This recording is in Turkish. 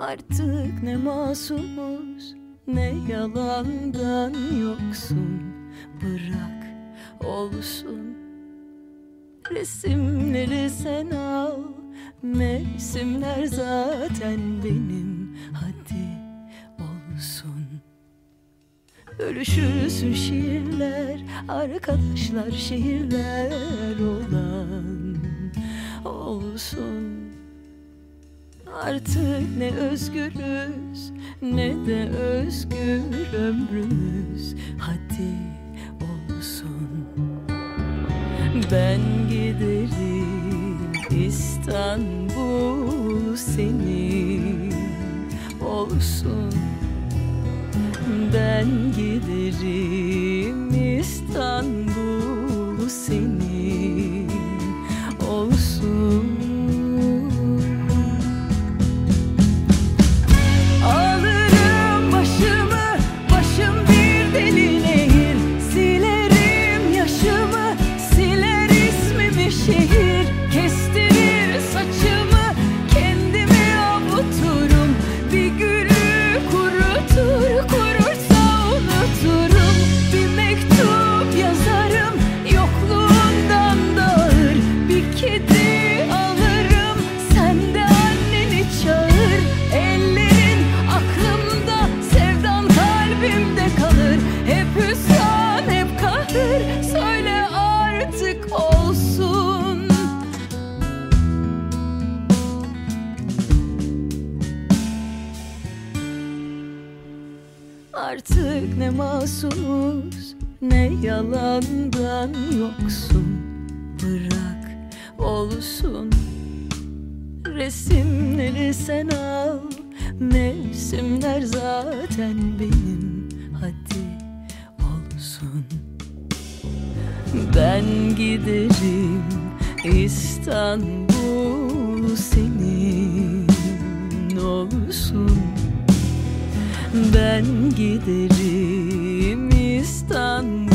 Artık ne masumuz ne yalandan yoksun. Bırak olsun. Resimleri sen al Mevsimler zaten benim. Hadi olsun. Ölüşürsün şiirler Arkadaşlar şehirler olan Olsun Artık ne özgürüz ne de özgür ömrümüz. Hadi olsun. Ben giderim İstanbul senin. Olsun. Ben giderim İstanbul senin Artık ne masumuz ne yalandan yoksun. Bırak olsun. Resimleri sen al Mevsimler zaten benim. Hadi olsun. Ben giderim İstanbul senin olsun Ben giderim İstanbul